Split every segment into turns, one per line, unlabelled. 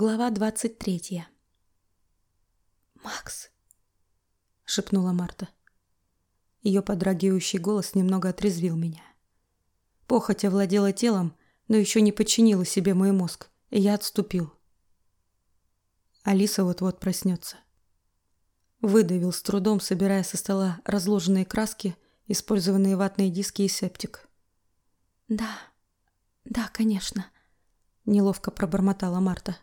Глава двадцать третья.
«Макс!» — шепнула Марта. Ее подрагивающий голос немного отрезвил меня. Похоть овладела телом, но еще не подчинила себе мой мозг, и я отступил. Алиса вот-вот проснется. Выдавил с трудом, собирая со стола разложенные краски, использованные ватные диски и септик.
«Да, да, конечно», —
неловко пробормотала Марта.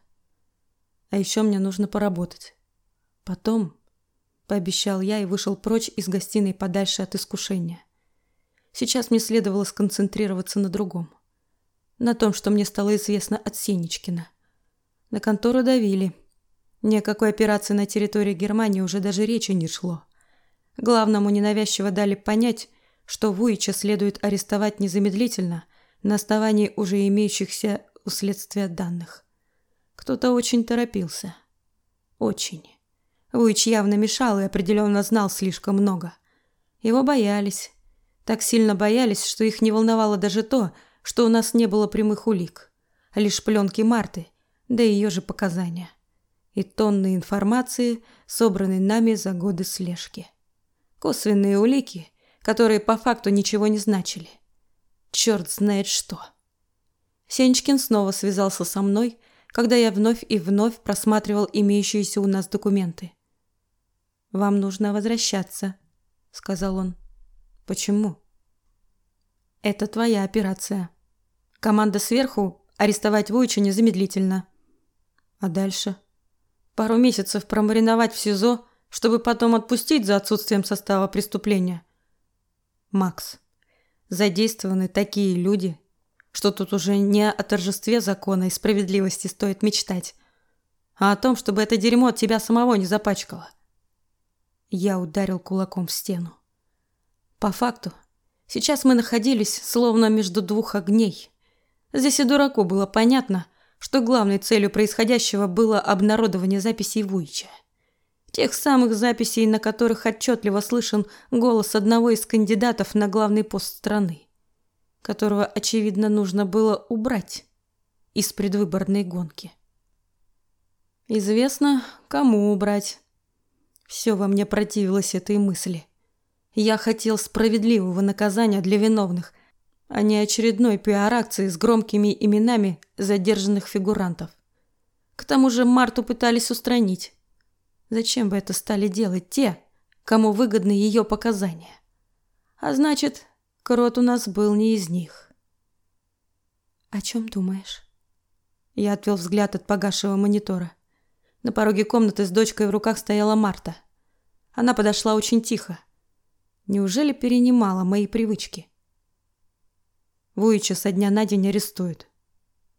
А еще мне нужно поработать. Потом, пообещал я и вышел прочь из гостиной подальше от искушения. Сейчас мне следовало сконцентрироваться на другом. На том, что мне стало известно от Сенечкина. На контору давили. Ни о какой операции на территории Германии уже даже речи не шло. Главному ненавязчиво дали понять, что Вуича следует арестовать незамедлительно на основании уже имеющихся у следствия данных. Кто-то очень торопился. Очень. Вуич явно мешал и определенно знал слишком много. Его боялись. Так сильно боялись, что их не волновало даже то, что у нас не было прямых улик. Лишь пленки Марты, да и ее же показания. И тонны информации, собранной нами за годы слежки. Косвенные улики, которые по факту ничего не значили. Черт знает что. Сенечкин снова связался со мной, когда я вновь и вновь просматривал имеющиеся у нас документы. «Вам нужно возвращаться», — сказал он. «Почему?» «Это твоя операция. Команда сверху — арестовать Вуича незамедлительно. А дальше? Пару месяцев промариновать в СИЗО, чтобы потом отпустить за отсутствием состава преступления. Макс, задействованы такие люди, что тут уже не о торжестве закона и справедливости стоит мечтать, а о том, чтобы это дерьмо от тебя самого не запачкало. Я ударил кулаком в стену. По факту, сейчас мы находились словно между двух огней. Здесь и дураку было понятно, что главной целью происходящего было обнародование записей Вуича. Тех самых записей, на которых отчетливо слышен голос одного из кандидатов на главный пост страны которого, очевидно, нужно было убрать из предвыборной гонки. Известно, кому убрать. Все во мне противилось этой мысли. Я хотел справедливого наказания для виновных, а не очередной пиар-акции с громкими именами задержанных фигурантов. К тому же Марту пытались устранить. Зачем бы это стали делать те, кому выгодны ее показания? А значит, Крот у нас был не из них.
О чем думаешь?
Я отвел взгляд от погасшего монитора. На пороге комнаты с дочкой в руках стояла Марта. Она подошла очень тихо. Неужели перенимала мои привычки? Вуича со дня на день арестуют.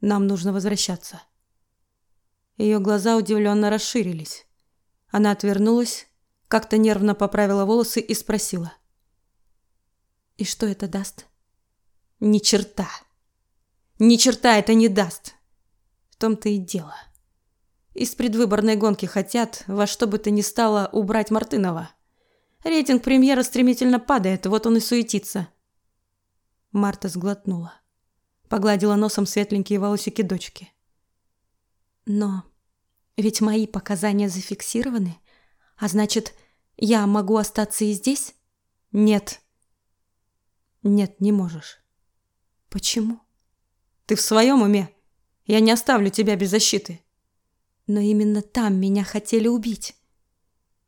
Нам нужно возвращаться. Ее глаза удивленно расширились. Она отвернулась, как-то нервно поправила волосы и спросила –
и что это даст?
Ни черта. Ни черта это не даст. В том-то и дело. Из предвыборной гонки хотят во что бы то ни стало убрать Мартынова. Рейтинг премьера стремительно падает, вот он и суетится. Марта сглотнула. Погладила носом светленькие волосики дочки.
Но ведь мои показания зафиксированы, а значит, я могу остаться и здесь?
Нет. Нет, не можешь.
Почему?
Ты в своем уме? Я не оставлю тебя без защиты.
Но именно там меня хотели убить.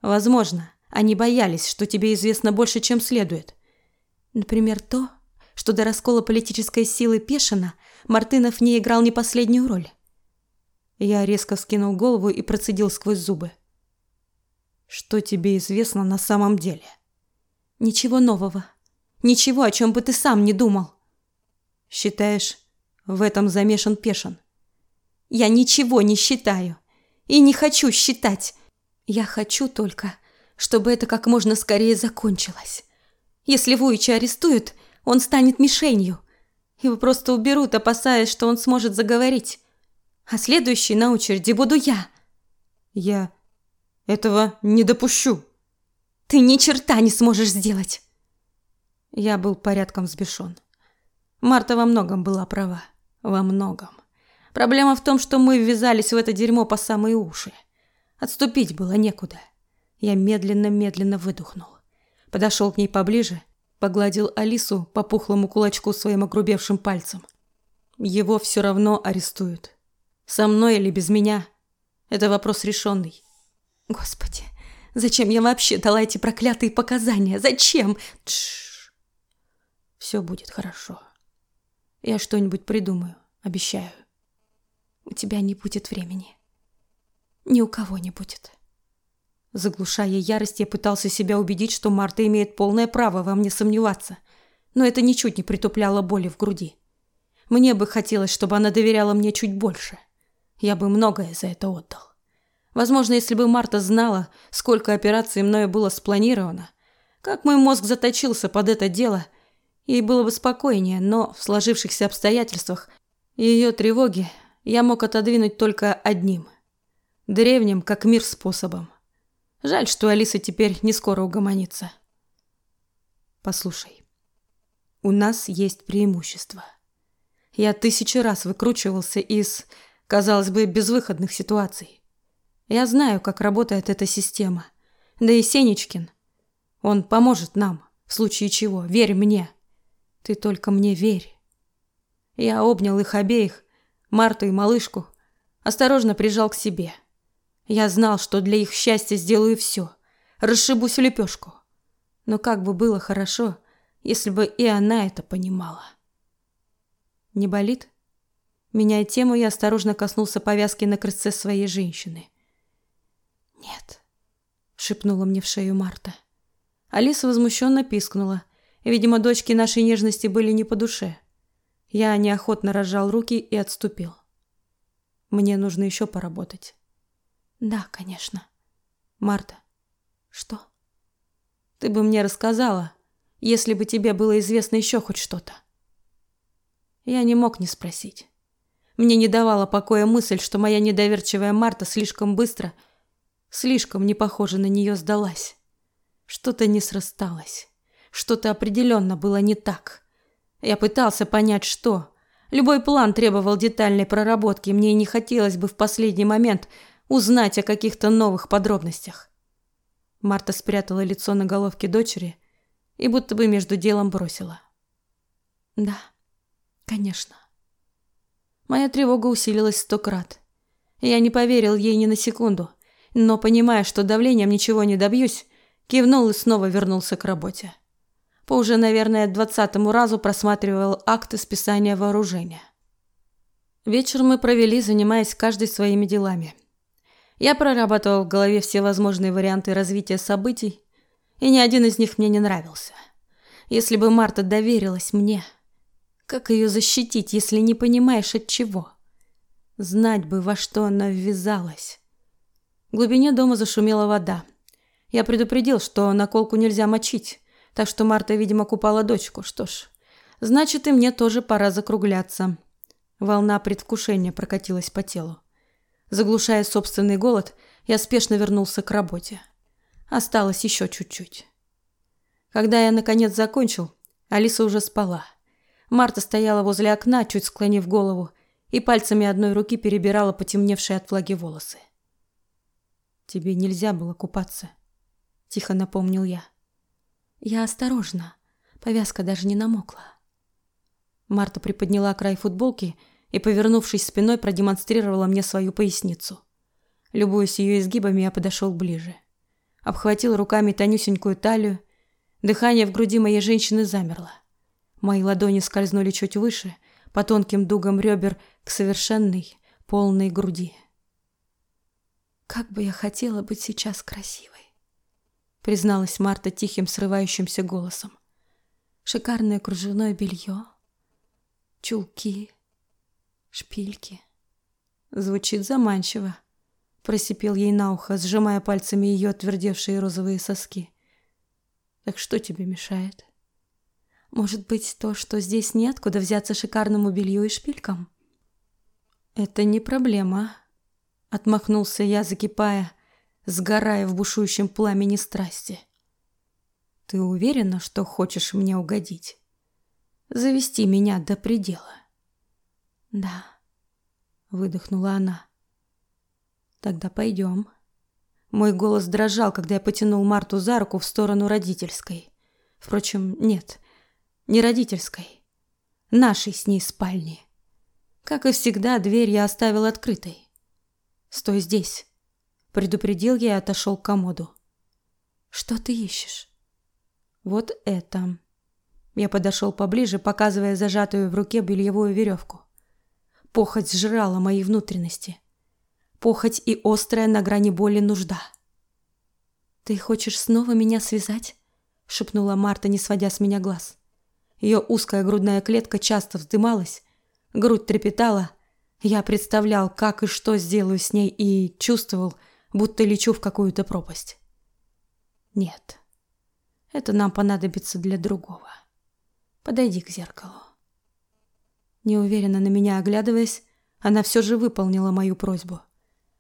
Возможно, они боялись, что тебе известно больше, чем следует.
Например, то, что до раскола политической силы Пешина Мартынов не играл не последнюю роль.
Я резко вскинул голову и процедил сквозь зубы. Что тебе известно на самом деле?
Ничего нового. Ничего, о чем бы ты сам не думал.
Считаешь, в этом замешан Пешин?
Я ничего не считаю. И не хочу считать. Я хочу только, чтобы это как можно скорее закончилось. Если Вуича арестуют, он станет мишенью. Его просто уберут, опасаясь, что он сможет заговорить. А следующей на очереди буду я.
Я этого не допущу.
Ты ни черта не сможешь сделать.
Я был порядком взбешен. Марта во многом была права. Во многом.
Проблема в том, что мы ввязались в это дерьмо по самые уши. Отступить было некуда. Я медленно-медленно выдохнул. Подошел к ней поближе, погладил Алису по пухлому кулачку своим огрубевшим пальцем. Его все равно арестуют. Со мной или без меня – это вопрос решенный. Господи, зачем я вообще дала эти проклятые показания? Зачем? Тш. Все будет хорошо. Я что-нибудь придумаю, обещаю. У тебя не будет времени. Ни у кого не будет. Заглушая ярость, я пытался себя убедить, что Марта имеет полное право во мне сомневаться, но это ничуть не притупляло боли в груди. Мне бы хотелось, чтобы она доверяла мне чуть больше. Я бы многое за это отдал. Возможно, если бы Марта знала, сколько операций мною было спланировано, как мой мозг заточился под это дело, ей было бы спокойнее, но в сложившихся обстоятельствах ее тревоги я мог отодвинуть только одним – древним, как мир, способом. Жаль, что Алиса теперь не скоро угомонится. Послушай, у нас есть преимущество. Я тысячи раз выкручивался из, казалось бы, безвыходных ситуаций. Я знаю, как работает эта система. Да и Сенечкин. Он поможет нам, в случае чего. Верь мне. Ты только мне верь. Я обнял их обеих, Марту и малышку, осторожно прижал к себе – я знал, что для их счастья сделаю все. Расшибусь в лепешку. Но как бы было хорошо, если бы и она это понимала. Не болит? Меняя тему, я осторожно коснулся повязки на крестце своей женщины. «Нет», — шепнула мне в шею Марта. Алиса возмущенно пискнула. Видимо, дочки нашей нежности были не по душе. Я неохотно разжал руки и отступил. Мне нужно еще поработать. Да, конечно. Марта. Что? Ты бы мне рассказала, если бы тебе было известно еще хоть что-то. Я не мог не спросить. Мне не давала покоя мысль, что моя недоверчивая Марта слишком быстро, слишком не похоже на нее сдалась. Что-то не срасталось. Что-то определенно было не так. Я пытался понять, что. Любой план требовал детальной проработки, мне не хотелось бы в последний момент узнать о каких-то новых подробностях. Марта спрятала лицо на головке дочери и будто бы между делом бросила. Да, конечно. Моя тревога усилилась сто крат. Я не поверил ей ни на секунду, но, понимая, что давлением ничего не добьюсь, кивнул и снова вернулся к работе. По уже, наверное, двадцатому разу просматривал акты списания вооружения. Вечер мы провели, занимаясь каждой своими делами – я прорабатывал в голове все возможные варианты развития событий, и ни один из них мне не нравился. Если бы Марта доверилась мне, как ее защитить, если не понимаешь от чего? Знать бы, во что она ввязалась. В глубине дома зашумела вода. Я предупредил, что наколку нельзя мочить, так что Марта, видимо, купала дочку. Что ж, значит, и мне тоже пора закругляться. Волна предвкушения прокатилась по телу. Заглушая собственный голод, я спешно вернулся к работе. Осталось еще чуть-чуть. Когда я наконец закончил, Алиса уже спала. Марта стояла возле окна, чуть склонив голову, и пальцами одной руки перебирала потемневшие от влаги волосы. Тебе нельзя было купаться, тихо напомнил я. Я осторожно. Повязка даже не намокла. Марта приподняла край футболки и, повернувшись спиной, продемонстрировала мне свою поясницу. Любуясь ее изгибами, я подошел ближе. Обхватил руками тонюсенькую талию. Дыхание в груди моей женщины замерло. Мои ладони скользнули чуть выше, по тонким дугам ребер к совершенной, полной груди. «Как бы я хотела быть сейчас красивой!» Призналась Марта тихим, срывающимся голосом. «Шикарное кружевное белье, чулки, Шпильки. Звучит заманчиво. Просипел ей на ухо, сжимая пальцами ее отвердевшие розовые соски. Так что тебе мешает? Может быть, то, что здесь нет, куда взяться шикарному белью и шпилькам? Это не проблема. Отмахнулся я, закипая, сгорая в бушующем пламени страсти. Ты уверена, что хочешь мне угодить? Завести меня до предела? Да.
выдохнула она. Тогда пойдем. Мой голос дрожал, когда я потянул Марту за руку в сторону родительской. Впрочем, нет, не родительской. Нашей с ней спальни. Как и всегда, дверь я оставил открытой. «Стой здесь», — предупредил я и отошел к комоду. «Что ты ищешь?» «Вот это». Я подошел поближе, показывая зажатую в руке бельевую веревку. Похоть сжирала мои внутренности. Похоть и острая на грани боли нужда. «Ты хочешь снова меня связать?» — шепнула Марта, не сводя с меня глаз. Ее узкая грудная клетка часто вздымалась, грудь трепетала. Я представлял, как и что сделаю с ней, и чувствовал, будто лечу в какую-то пропасть. Нет, это нам понадобится для другого. Подойди к зеркалу. Неуверенно на меня оглядываясь, она все же выполнила мою просьбу.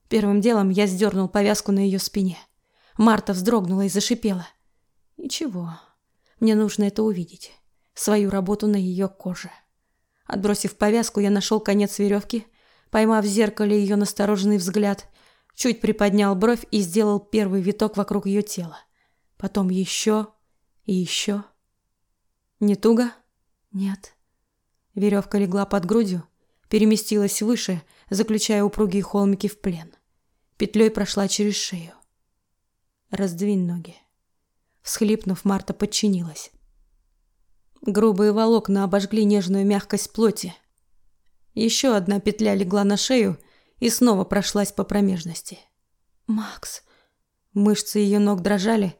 Первым делом я сдернул повязку на ее спине. Марта вздрогнула и зашипела. Ничего, мне нужно это увидеть. Свою работу на ее коже. Отбросив повязку, я нашел конец веревки, поймав в зеркале ее настороженный взгляд, чуть приподнял бровь и сделал первый виток вокруг ее тела. Потом еще и еще. Не туго? Нет. Веревка легла под грудью, переместилась выше, заключая упругие холмики в плен. Петлей прошла через шею. Раздвинь ноги. Всхлипнув, Марта подчинилась. Грубые волокна обожгли нежную мягкость плоти. Еще одна петля легла на шею и снова прошлась по промежности. «Макс!» Мышцы ее ног дрожали,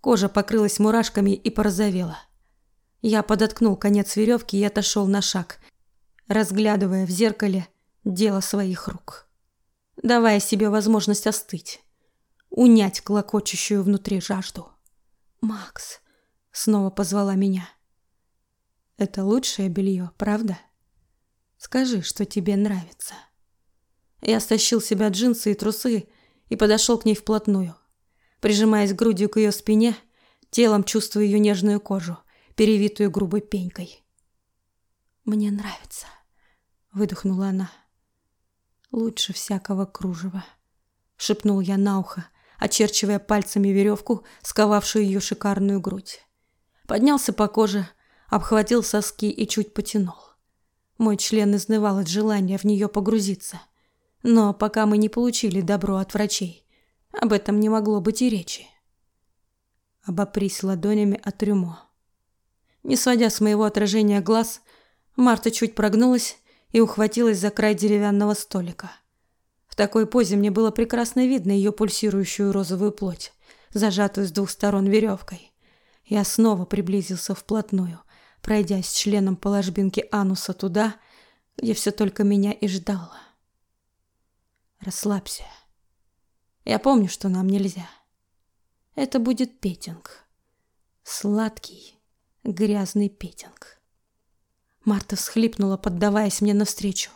кожа покрылась мурашками и порозовела. Я подоткнул конец веревки и отошел на шаг, разглядывая в зеркале дело своих рук, давая себе возможность остыть, унять клокочущую внутри жажду. «Макс!» — снова позвала меня. «Это лучшее белье, правда? Скажи, что тебе нравится». Я стащил с себя джинсы и трусы и подошел к ней вплотную, прижимаясь грудью к ее спине, телом чувствуя ее нежную кожу перевитую грубой пенькой. «Мне нравится», — выдохнула она. «Лучше всякого кружева», — шепнул я на ухо, очерчивая пальцами веревку, сковавшую ее шикарную грудь. Поднялся по коже, обхватил соски и чуть потянул. Мой член изнывал от желания в нее погрузиться. Но пока мы не получили добро от врачей, об этом не могло быть и речи. Обопрись ладонями от трюмо. Не сводя с моего отражения глаз, Марта чуть прогнулась и ухватилась за край деревянного столика. В такой позе мне было прекрасно видно ее пульсирующую розовую плоть, зажатую с двух сторон веревкой. Я снова приблизился вплотную, пройдясь членом по ложбинке ануса туда, где все только меня и ждало. Расслабься. Я помню, что нам нельзя. Это будет петинг. Сладкий, грязный петинг. Марта всхлипнула, поддаваясь мне навстречу.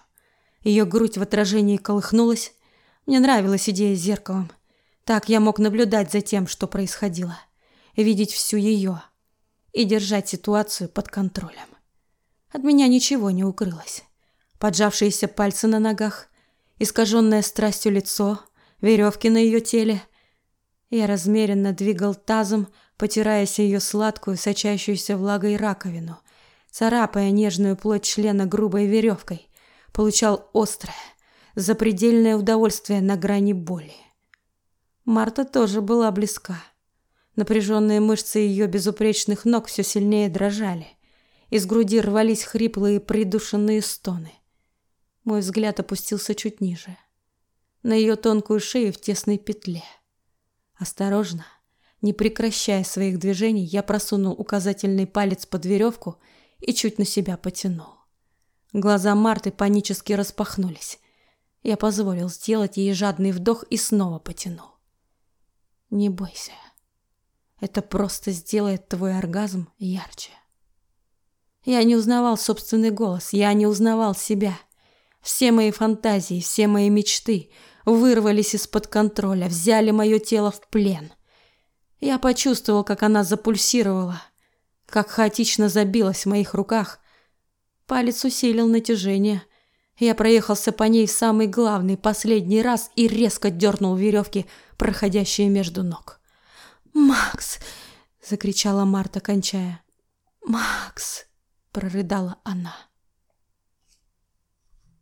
Ее грудь в отражении колыхнулась. Мне нравилась идея с зеркалом. Так я мог наблюдать за тем, что происходило, видеть всю ее и держать ситуацию под контролем. От меня ничего не укрылось. Поджавшиеся пальцы на ногах, искаженное страстью лицо, веревки на ее теле. Я размеренно двигал тазом, потираясь ее сладкую, сочащуюся влагой раковину, царапая нежную плоть члена грубой веревкой, получал острое, запредельное удовольствие на грани боли. Марта тоже была близка. Напряженные мышцы ее безупречных ног все сильнее дрожали. Из груди рвались хриплые придушенные стоны. Мой взгляд опустился чуть ниже. На ее тонкую шею в тесной петле. Осторожно, не прекращая своих движений, я просунул указательный палец под веревку и чуть на себя потянул. Глаза Марты панически распахнулись. Я позволил сделать ей жадный вдох и снова потянул. Не бойся. Это просто сделает твой оргазм ярче. Я не узнавал собственный голос, я не узнавал себя. Все мои фантазии, все мои мечты вырвались из-под контроля, взяли мое тело в плен. Я почувствовал, как она запульсировала, как хаотично забилась в моих руках. Палец усилил натяжение. Я проехался по ней в самый главный, последний раз и резко дернул веревки, проходящие между ног.
«Макс!»
— закричала Марта, кончая.
«Макс!» — прорыдала она.